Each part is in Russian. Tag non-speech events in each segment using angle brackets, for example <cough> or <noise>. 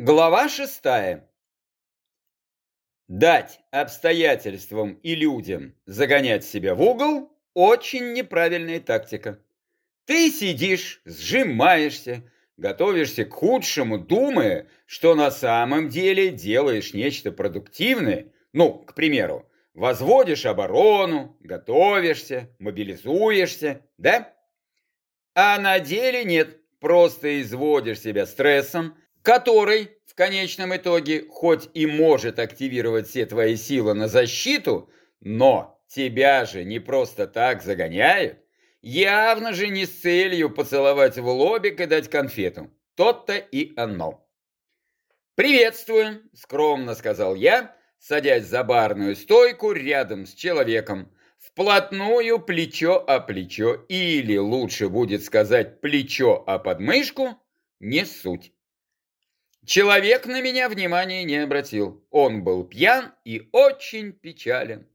Глава шестая. Дать обстоятельствам и людям загонять себя в угол – очень неправильная тактика. Ты сидишь, сжимаешься, готовишься к худшему, думая, что на самом деле делаешь нечто продуктивное, ну, к примеру, возводишь оборону, готовишься, мобилизуешься, да? А на деле нет, просто изводишь себя стрессом, который в конечном итоге хоть и может активировать все твои силы на защиту, но тебя же не просто так загоняют, явно же не с целью поцеловать в лобик и дать конфету. Тот-то и оно. «Приветствую», — скромно сказал я, садясь за барную стойку рядом с человеком, вплотную плечо о плечо, или лучше будет сказать плечо о подмышку, не суть. Человек на меня внимания не обратил. Он был пьян и очень печален.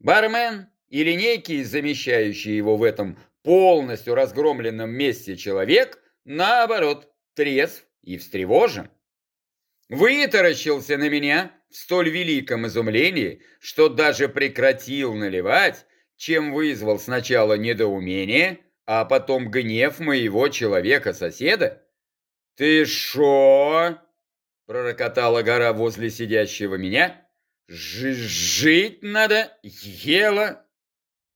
Бармен и линейки, замещающие его в этом полностью разгромленном месте человек, наоборот, трезв и встревожен. Вытаращился на меня в столь великом изумлении, что даже прекратил наливать, чем вызвал сначала недоумение, а потом гнев моего человека-соседа. «Ты шо?» Пророкотала гора возле сидящего меня. «Жить надо, ела!»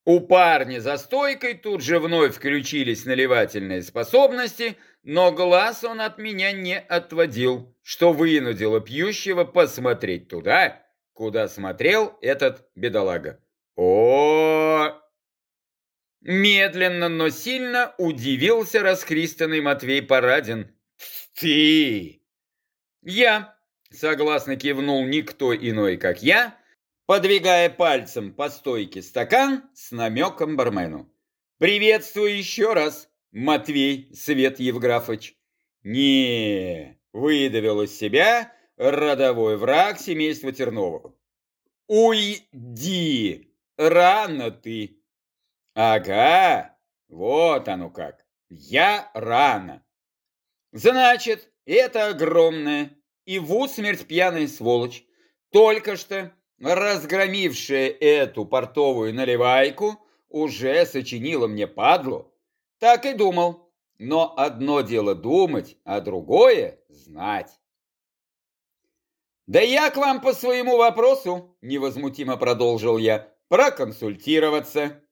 У парня за стойкой тут же вновь включились наливательные способности, но глаз он от меня не отводил, что вынудило пьющего посмотреть туда, куда смотрел этот бедолага. о Медленно, но сильно удивился расхристанный Матвей Парадин. «Ты!» «Я», — согласно кивнул никто иной, как я, подвигая пальцем по стойке стакан с намеком бармену. «Приветствую еще раз, Матвей Свет Евграфович». «Не», — выдавил из себя родовой враг семейства Терновых. «Уйди! Рано ты!» «Ага, вот оно как! Я рано!» «Значит, это огромная и в усмерть пьяная сволочь, только что разгромившая эту портовую наливайку, уже сочинила мне падлу. Так и думал. Но одно дело думать, а другое — знать. «Да я к вам по своему вопросу», — невозмутимо продолжил я, — «проконсультироваться».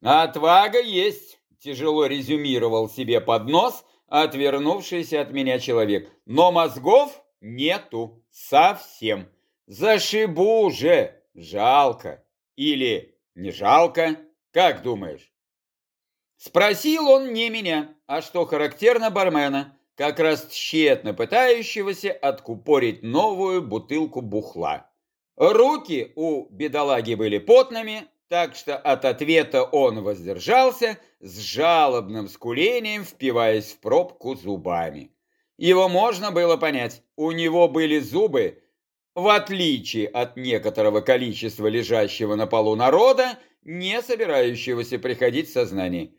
«Отвага есть», — тяжело резюмировал себе под нос отвернувшийся от меня человек. Но мозгов нету совсем. Зашибу же, жалко. Или не жалко, как думаешь? Спросил он не меня, а что характерно бармена, как раз тщетно пытающегося откупорить новую бутылку бухла. Руки у бедолаги были потными, так что от ответа он воздержался, с жалобным скулением впиваясь в пробку зубами. Его можно было понять, у него были зубы, в отличие от некоторого количества лежащего на полу народа, не собирающегося приходить в сознание.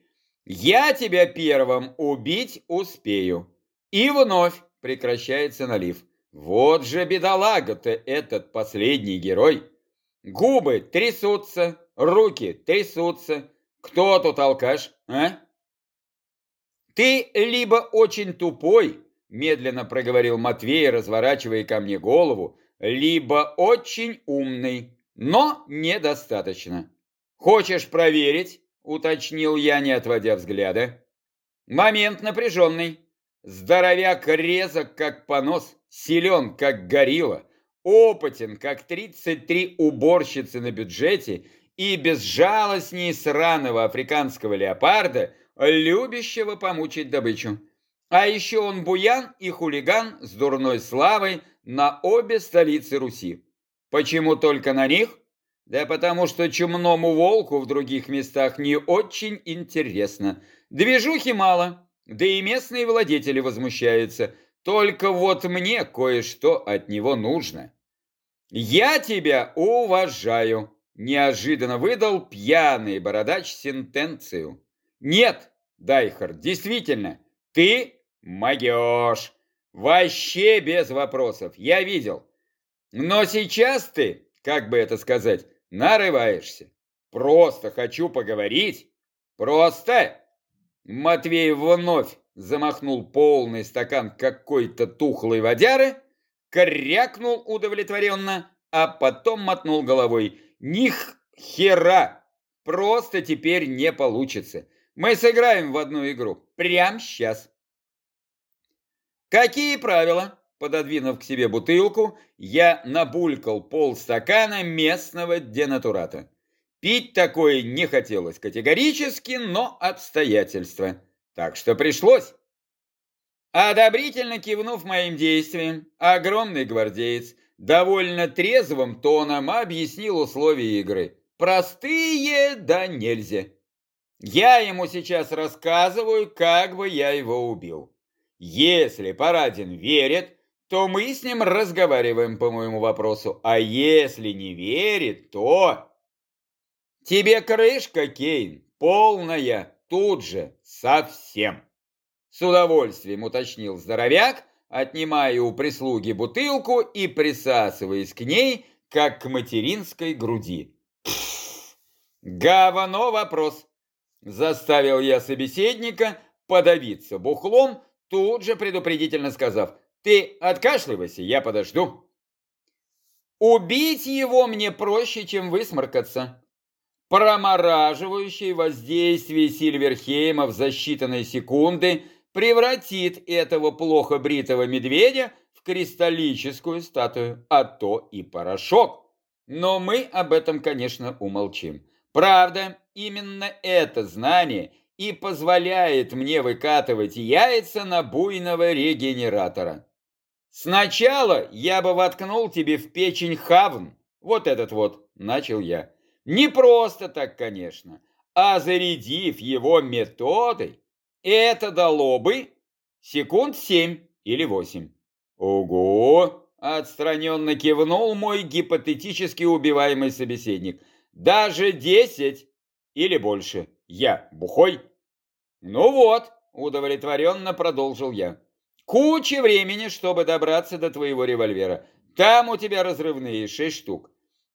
«Я тебя первым убить успею». И вновь прекращается налив. Вот же бедолага-то этот последний герой. Губы трясутся, руки трясутся. Кто тут алкаш, а? Ты либо очень тупой, медленно проговорил Матвей, разворачивая ко мне голову, либо очень умный, но недостаточно. Хочешь проверить? Уточнил я, не отводя взгляда. Момент напряженный. Здоровяк резок, как понос, силен, как горилла, опытен, как 33 уборщицы на бюджете и безжалостней сраного африканского леопарда, любящего помучить добычу. А еще он буян и хулиган с дурной славой на обе столицы Руси. Почему только на них? Да потому что чумному волку в других местах не очень интересно. Движухи мало, да и местные владетели возмущаются. Только вот мне кое-что от него нужно. Я тебя уважаю, Неожиданно выдал пьяный бородач сентенцию. Нет, Дайхар, действительно, ты могешь. Вообще без вопросов, я видел. Но сейчас ты, как бы это сказать, нарываешься. Просто хочу поговорить. Просто. Матвей вновь замахнул полный стакан какой-то тухлой водяры, крякнул удовлетворенно, а потом мотнул головой. Них хера! Просто теперь не получится. Мы сыграем в одну игру. Прямо сейчас. Какие правила? Пододвинув к себе бутылку, я набулькал полстакана местного денатурата. Пить такое не хотелось категорически, но обстоятельства. Так что пришлось. Одобрительно кивнув моим действиям, огромный гвардеец довольно трезвым тоном объяснил условия игры. Простые, да нельзя. Я ему сейчас рассказываю, как бы я его убил. Если Парадин верит, то мы с ним разговариваем по моему вопросу, а если не верит, то... Тебе крышка, Кейн, полная, тут же, совсем. С удовольствием уточнил здоровяк, отнимая у прислуги бутылку и присасываясь к ней, как к материнской груди. Говно вопрос. Заставил я собеседника подавиться бухлом, тут же предупредительно сказав, ты откашливайся, я подожду. Убить его мне проще, чем высморкаться. Промораживающее воздействие Сильверхейма в за считанные секунды превратит этого плохо бритого медведя в кристаллическую статую, а то и порошок. Но мы об этом, конечно, умолчим. Правда, именно это знание и позволяет мне выкатывать яйца на буйного регенератора. Сначала я бы воткнул тебе в печень хавн, вот этот вот, начал я. Не просто так, конечно, а зарядив его методой, это дало бы секунд семь или восемь. Ого! Отстраненно кивнул мой гипотетически убиваемый собеседник. Даже десять или больше. Я бухой? Ну вот, удовлетворенно продолжил я. Куча времени, чтобы добраться до твоего револьвера. Там у тебя разрывные шесть штук.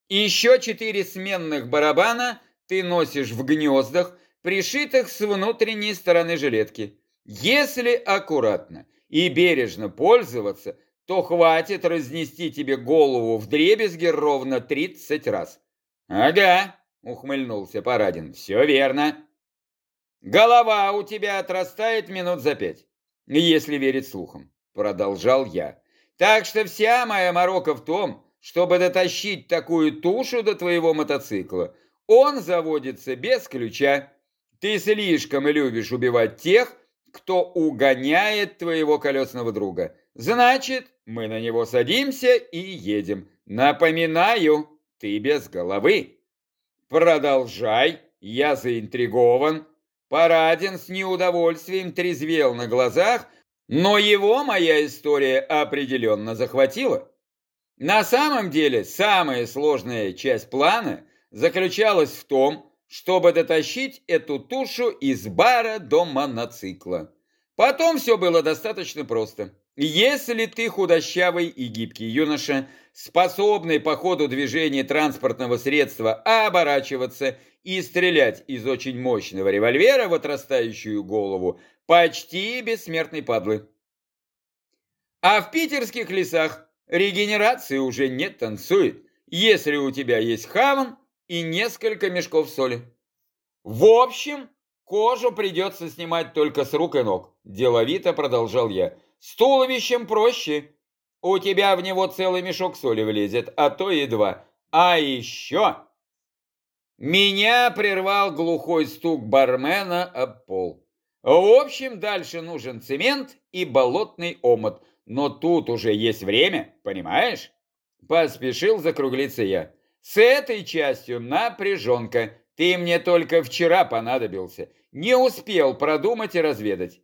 Еще четыре сменных барабана ты носишь в гнездах, пришитых с внутренней стороны жилетки. Если аккуратно и бережно пользоваться, то хватит разнести тебе голову в дребезги ровно 30 раз. Ага, ухмыльнулся Парадин, все верно. Голова у тебя отрастает минут за пять если верить слухам, продолжал я. Так что вся моя морока в том, чтобы дотащить такую тушу до твоего мотоцикла. Он заводится без ключа. Ты слишком любишь убивать тех, кто угоняет твоего колесного друга. Значит, мы на него садимся и едем. Напоминаю, ты без головы. Продолжай, я заинтригован. Парадин с неудовольствием трезвел на глазах, но его моя история определенно захватила. На самом деле, самая сложная часть плана заключалась в том, чтобы дотащить эту тушу из бара до моноцикла. Потом все было достаточно просто. Если ты худощавый и гибкий юноша, способный по ходу движения транспортного средства оборачиваться и стрелять из очень мощного револьвера в отрастающую голову почти бессмертной падлы. А в питерских лесах регенерации уже не танцует, если у тебя есть хаван и несколько мешков соли. В общем, кожу придется снимать только с рук и ног, деловито продолжал я. С туловищем проще. У тебя в него целый мешок соли влезет, а то и два. А еще меня прервал глухой стук бармена об пол. В общем, дальше нужен цемент и болотный омут. Но тут уже есть время, понимаешь? Поспешил закруглиться я. С этой частью напряженка. Ты мне только вчера понадобился. Не успел продумать и разведать.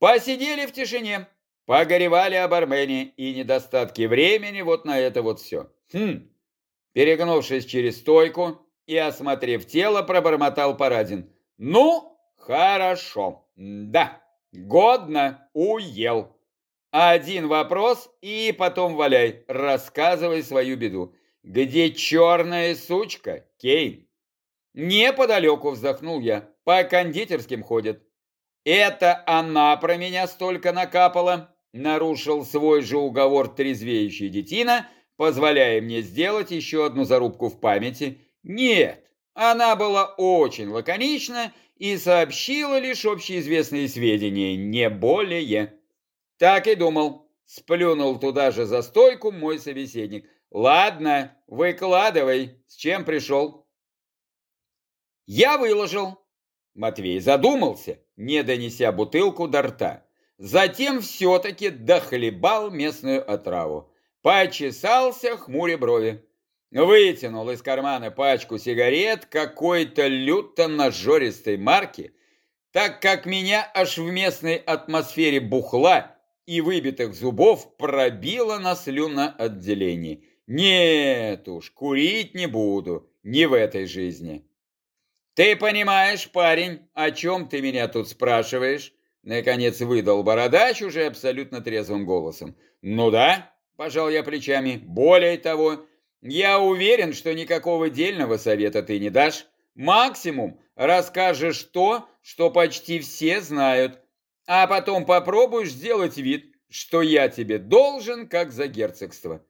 Посидели в тишине, погоревали об Армении и недостатке времени вот на это вот все. Хм. Перегнувшись через стойку, и, осмотрев тело, пробормотал Парадин. «Ну, хорошо. Да, годно уел. Один вопрос и потом валяй, рассказывай свою беду. Где черная сучка, Кейн? Неподалеку вздохнул я, по кондитерским ходит. Это она про меня столько накапала, нарушил свой же уговор трезвеющий детина, позволяя мне сделать еще одну зарубку в памяти. Нет, она была очень лаконична и сообщила лишь общеизвестные сведения, не более. Так и думал, сплюнул туда же за стойку мой собеседник. Ладно, выкладывай, с чем пришел. Я выложил. Матвей задумался, не донеся бутылку до рта. Затем все-таки дохлебал местную отраву. Почесался, хмуря брови. Вытянул из кармана пачку сигарет какой-то люто нажористой марки, так как меня аж в местной атмосфере бухла и выбитых зубов пробило на слюноотделении. Нет уж, курить не буду, не в этой жизни. Ты понимаешь, парень, о чем ты меня тут спрашиваешь? Наконец выдал бородач уже абсолютно трезвым голосом. Ну да, пожал я плечами. Более того, я уверен, что никакого дельного совета ты не дашь. Максимум расскажешь то, что почти все знают, а потом попробуешь сделать вид, что я тебе должен, как за герцогство.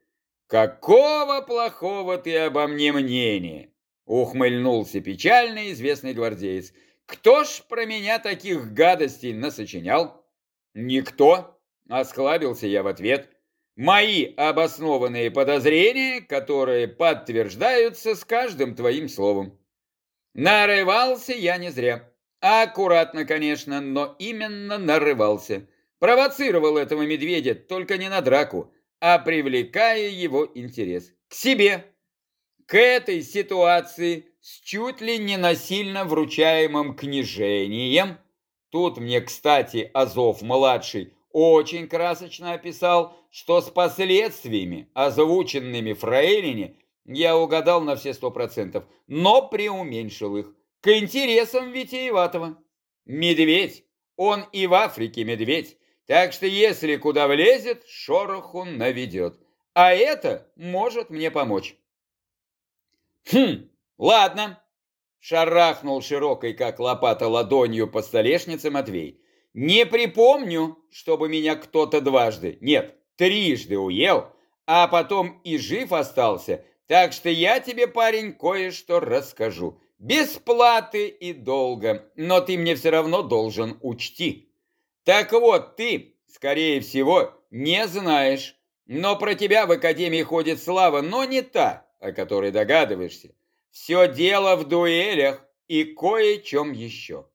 Какого плохого ты обо мне мнения? Ухмыльнулся печально известный гвардеец. Кто ж про меня таких гадостей насочинял? Никто, осклабился я в ответ. Мои обоснованные подозрения, которые подтверждаются с каждым твоим словом. Нарывался я не зря. Аккуратно, конечно, но именно нарывался. Провоцировал этого медведя только не на драку, а привлекая его интерес к себе. К этой ситуации с чуть ли не насильно вручаемым княжением, тут мне, кстати, Азов-младший очень красочно описал, что с последствиями, озвученными Фрейлине, я угадал на все сто процентов, но преуменьшил их, к интересам Витиеватого. Медведь, он и в Африке медведь, так что если куда влезет, шороху наведет. А это может мне помочь. Хм, «Ладно», — шарахнул широкой, как лопата, ладонью по столешнице Матвей. «Не припомню, чтобы меня кто-то дважды, нет, трижды уел, а потом и жив остался, так что я тебе, парень, кое-что расскажу. Без платы и долго, но ты мне все равно должен учти. Так вот, ты, скорее всего, не знаешь, но про тебя в Академии ходит слава, но не та, о которой догадываешься. Все дело в дуэлях и кое-чем еще.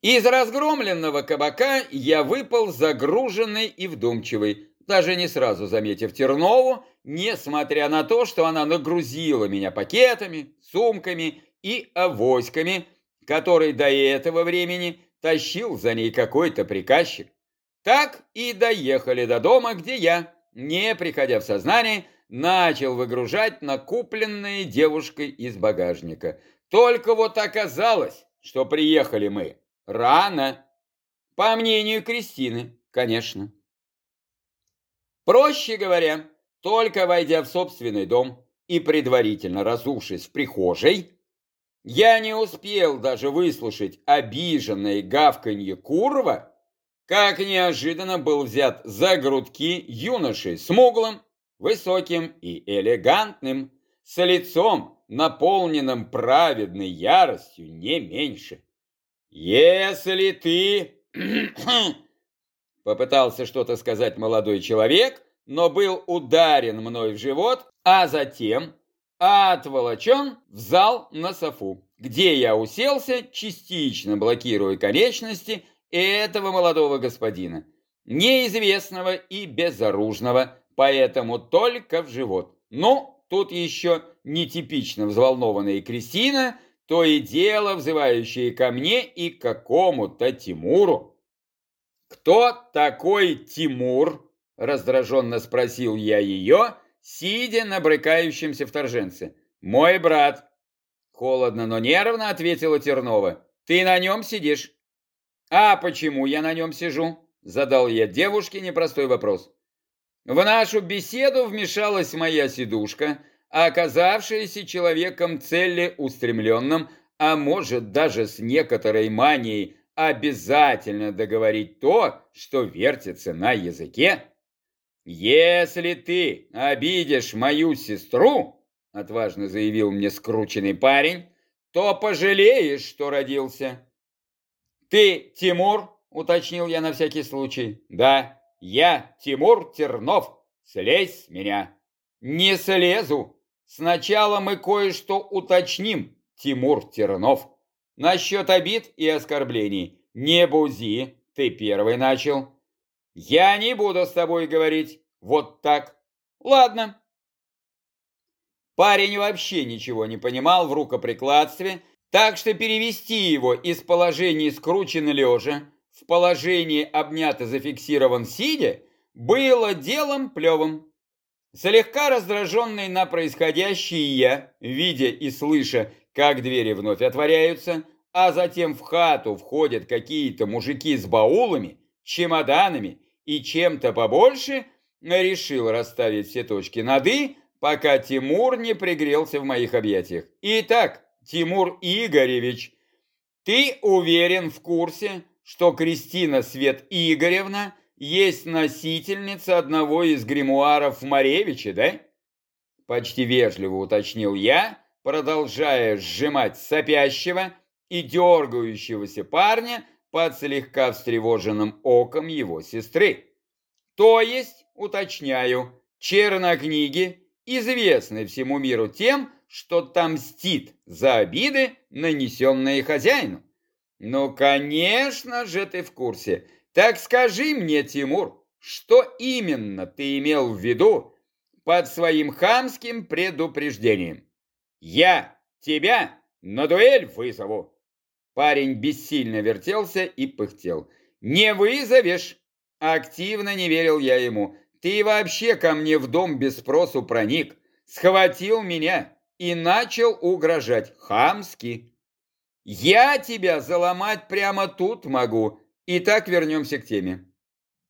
Из разгромленного кабака я выпал загруженный и вдумчивый, даже не сразу заметив Тернову, несмотря на то, что она нагрузила меня пакетами, сумками и авоськами, который до этого времени тащил за ней какой-то приказчик. Так и доехали до дома, где я, не приходя в сознание, начал выгружать накупленные девушкой из багажника. Только вот оказалось, что приехали мы рано. По мнению Кристины, конечно. Проще говоря, только войдя в собственный дом и предварительно разувшись в прихожей, я не успел даже выслушать обиженное гавканье курва, как неожиданно был взят за грудки юношей смуглым, высоким и элегантным, с лицом, наполненным праведной яростью, не меньше. «Если ты...» <clears throat> Попытался что-то сказать молодой человек, но был ударен мной в живот, а затем отволочен в зал на софу, где я уселся, частично блокируя конечности этого молодого господина, неизвестного и безоружного, поэтому только в живот. Ну, тут еще нетипично взволнованная Кристина, то и дело взывающая ко мне и какому-то Тимуру. «Кто такой Тимур?» – раздраженно спросил я ее, сидя на брыкающемся вторженце. «Мой брат». Холодно, но нервно ответила Тернова. «Ты на нем сидишь». «А почему я на нем сижу?» Задал я девушке непростой вопрос. В нашу беседу вмешалась моя сидушка, оказавшаяся человеком целеустремленным, а может даже с некоторой манией обязательно договорить то, что вертится на языке. «Если ты обидишь мою сестру, — отважно заявил мне скрученный парень, — то пожалеешь, что родился». «Ты Тимур?» — уточнил я на всякий случай. «Да, я Тимур Тернов. Слезь с меня». «Не слезу. Сначала мы кое-что уточним, Тимур Тернов. Насчет обид и оскорблений. Не бузи, ты первый начал». Я не буду с тобой говорить вот так. Ладно. Парень вообще ничего не понимал в рукоприкладстве, так что перевести его из положения скручено лежа в положение обнято зафиксирован сидя было делом плевым. Слегка раздраженный на происходящее я, видя и слыша, как двери вновь отворяются, а затем в хату входят какие-то мужики с баулами, чемоданами и чем-то побольше, решил расставить все точки над «и», пока Тимур не пригрелся в моих объятиях. Итак, Тимур Игоревич, ты уверен в курсе, что Кристина Свет Игоревна есть носительница одного из гримуаров Маревича, да? Почти вежливо уточнил я, продолжая сжимать сопящего и дергающегося парня, под слегка встревоженным оком его сестры. То есть, уточняю, чернокниги известны всему миру тем, что там мстит за обиды, нанесенные хозяину. Ну, конечно же ты в курсе. Так скажи мне, Тимур, что именно ты имел в виду под своим хамским предупреждением? Я тебя на дуэль вызову. Парень бессильно вертелся и пыхтел. «Не вызовешь!» Активно не верил я ему. «Ты вообще ко мне в дом без спросу проник, схватил меня и начал угрожать хамски. Я тебя заломать прямо тут могу. Итак, вернемся к теме.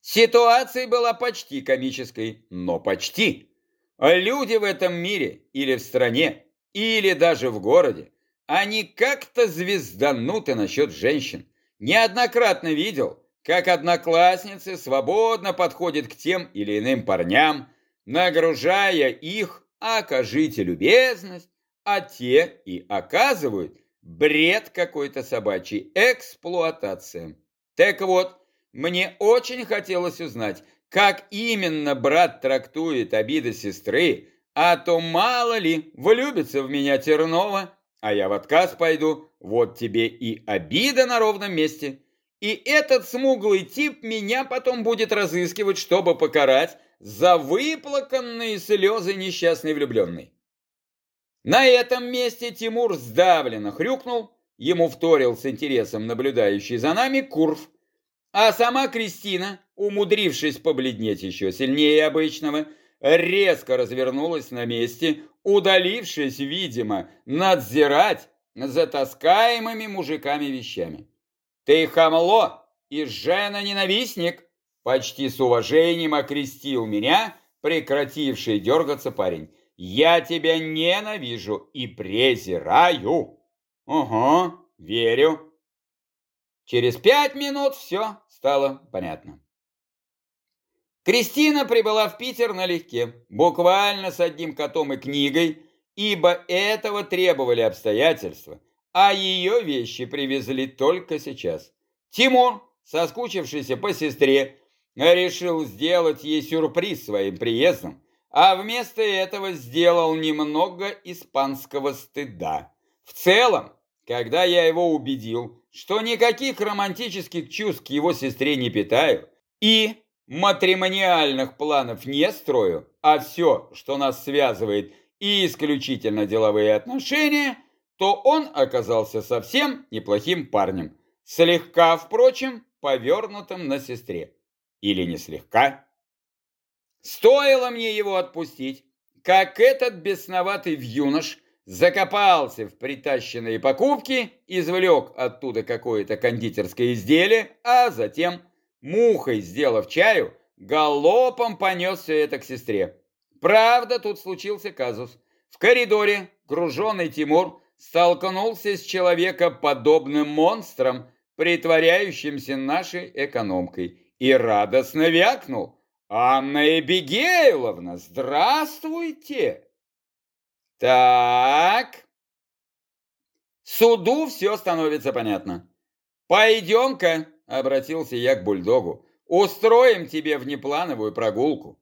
Ситуация была почти комической, но почти. Люди в этом мире или в стране, или даже в городе они как-то звездануты насчет женщин. Неоднократно видел, как одноклассницы свободно подходят к тем или иным парням, нагружая их «окажите любезность», а те и оказывают бред какой-то собачий, эксплуатация. Так вот, мне очень хотелось узнать, как именно брат трактует обиды сестры, а то мало ли влюбится в меня Тернова а я в отказ пойду, вот тебе и обида на ровном месте. И этот смуглый тип меня потом будет разыскивать, чтобы покарать за выплаканные слезы несчастной влюбленной. На этом месте Тимур сдавленно хрюкнул, ему вторил с интересом наблюдающий за нами Курф, а сама Кристина, умудрившись побледнеть еще сильнее обычного, резко развернулась на месте, удалившись, видимо, надзирать за таскаемыми мужиками вещами. «Ты хамло и жена-ненавистник!» Почти с уважением окрестил меня, прекративший дергаться парень. «Я тебя ненавижу и презираю!» «Угу, верю!» Через пять минут все стало понятно. Кристина прибыла в Питер налегке, буквально с одним котом и книгой, ибо этого требовали обстоятельства, а ее вещи привезли только сейчас. Тимур, соскучившийся по сестре, решил сделать ей сюрприз своим приездом, а вместо этого сделал немного испанского стыда. В целом, когда я его убедил, что никаких романтических чувств к его сестре не питаю, и матримониальных планов не строю, а все, что нас связывает, и исключительно деловые отношения, то он оказался совсем неплохим парнем, слегка, впрочем, повернутым на сестре. Или не слегка. Стоило мне его отпустить, как этот бесноватый вьюнош закопался в притащенные покупки, извлек оттуда какое-то кондитерское изделие, а затем мухой сделав чаю, галопом понес все это к сестре. Правда, тут случился казус. В коридоре груженный Тимур столкнулся с человекоподобным монстром, притворяющимся нашей экономкой, и радостно вякнул. «Анна Эбигейловна, здравствуйте!» «Так...» Суду все становится понятно. «Пойдем-ка», — обратился я к бульдогу, «устроим тебе внеплановую прогулку».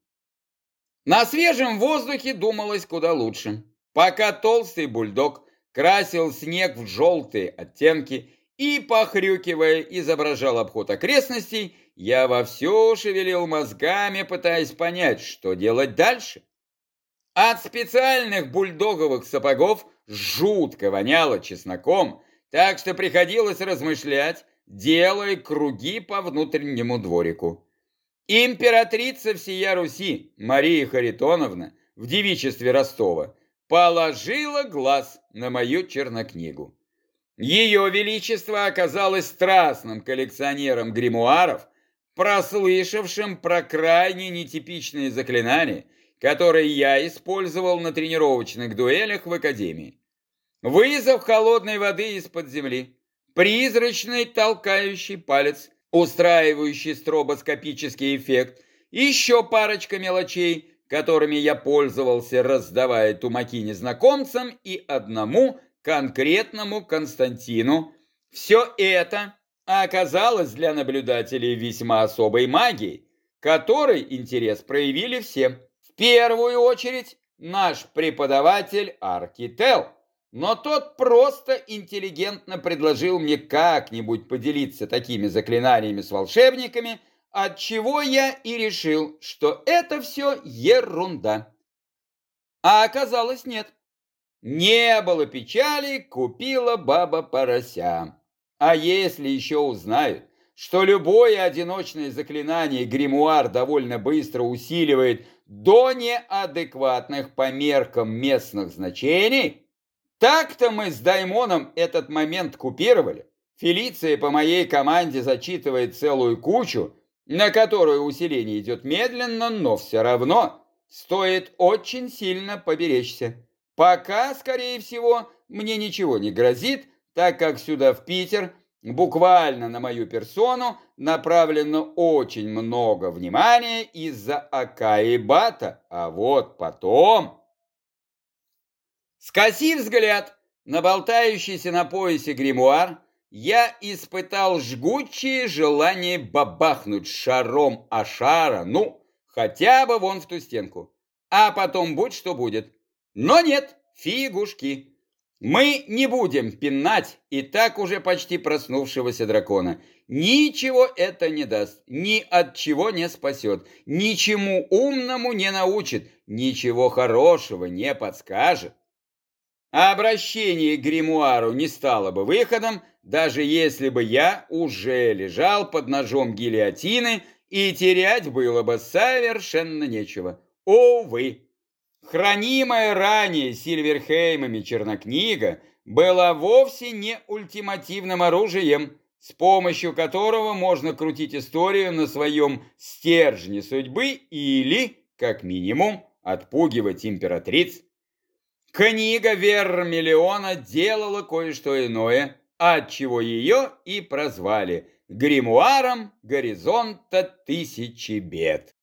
На свежем воздухе думалось куда лучше. Пока толстый бульдог красил снег в желтые оттенки и, похрюкивая, изображал обход окрестностей, я вовсю шевелил мозгами, пытаясь понять, что делать дальше. От специальных бульдоговых сапогов жутко воняло чесноком, так что приходилось размышлять, делая круги по внутреннему дворику. Императрица всея Руси Мария Харитоновна в девичестве Ростова положила глаз на мою чернокнигу. Ее Величество оказалось страстным коллекционером гримуаров, прослышавшим про крайне нетипичные заклинания, которые я использовал на тренировочных дуэлях в Академии. Вызов холодной воды из-под земли, призрачный толкающий палец, устраивающий стробоскопический эффект, еще парочка мелочей, которыми я пользовался, раздавая тумаки незнакомцам и одному конкретному Константину. Все это оказалось для наблюдателей весьма особой магией, которой интерес проявили все. В первую очередь наш преподаватель Аркител. Но тот просто интеллигентно предложил мне как-нибудь поделиться такими заклинаниями с волшебниками, от чего я и решил, что это все ерунда. А оказалось нет. Не было печали, купила баба порося. А если еще узнают, что любое одиночное заклинание гримуар довольно быстро усиливает до неадекватных по меркам местных значений, так-то мы с Даймоном этот момент купировали. Фелиция по моей команде зачитывает целую кучу, на которую усиление идет медленно, но все равно стоит очень сильно поберечься. Пока, скорее всего, мне ничего не грозит, так как сюда, в Питер, буквально на мою персону направлено очень много внимания из-за Ака и Бата, а вот потом... Скосив взгляд на болтающийся на поясе гримуар, я испытал жгучее желание бабахнуть шаром о шара, ну, хотя бы вон в ту стенку. А потом будь что будет. Но нет, фигушки. Мы не будем пинать и так уже почти проснувшегося дракона. Ничего это не даст, ни от чего не спасет, ничему умному не научит, ничего хорошего не подскажет. Обращение к гримуару не стало бы выходом, даже если бы я уже лежал под ножом гильотины, и терять было бы совершенно нечего. Увы. Хранимая ранее Сильверхеймами чернокнига была вовсе не ультимативным оружием, с помощью которого можно крутить историю на своем стержне судьбы или, как минимум, отпугивать императриц Книга Вермиллиона делала кое-что иное, отчего ее и прозвали гримуаром горизонта тысячи бед.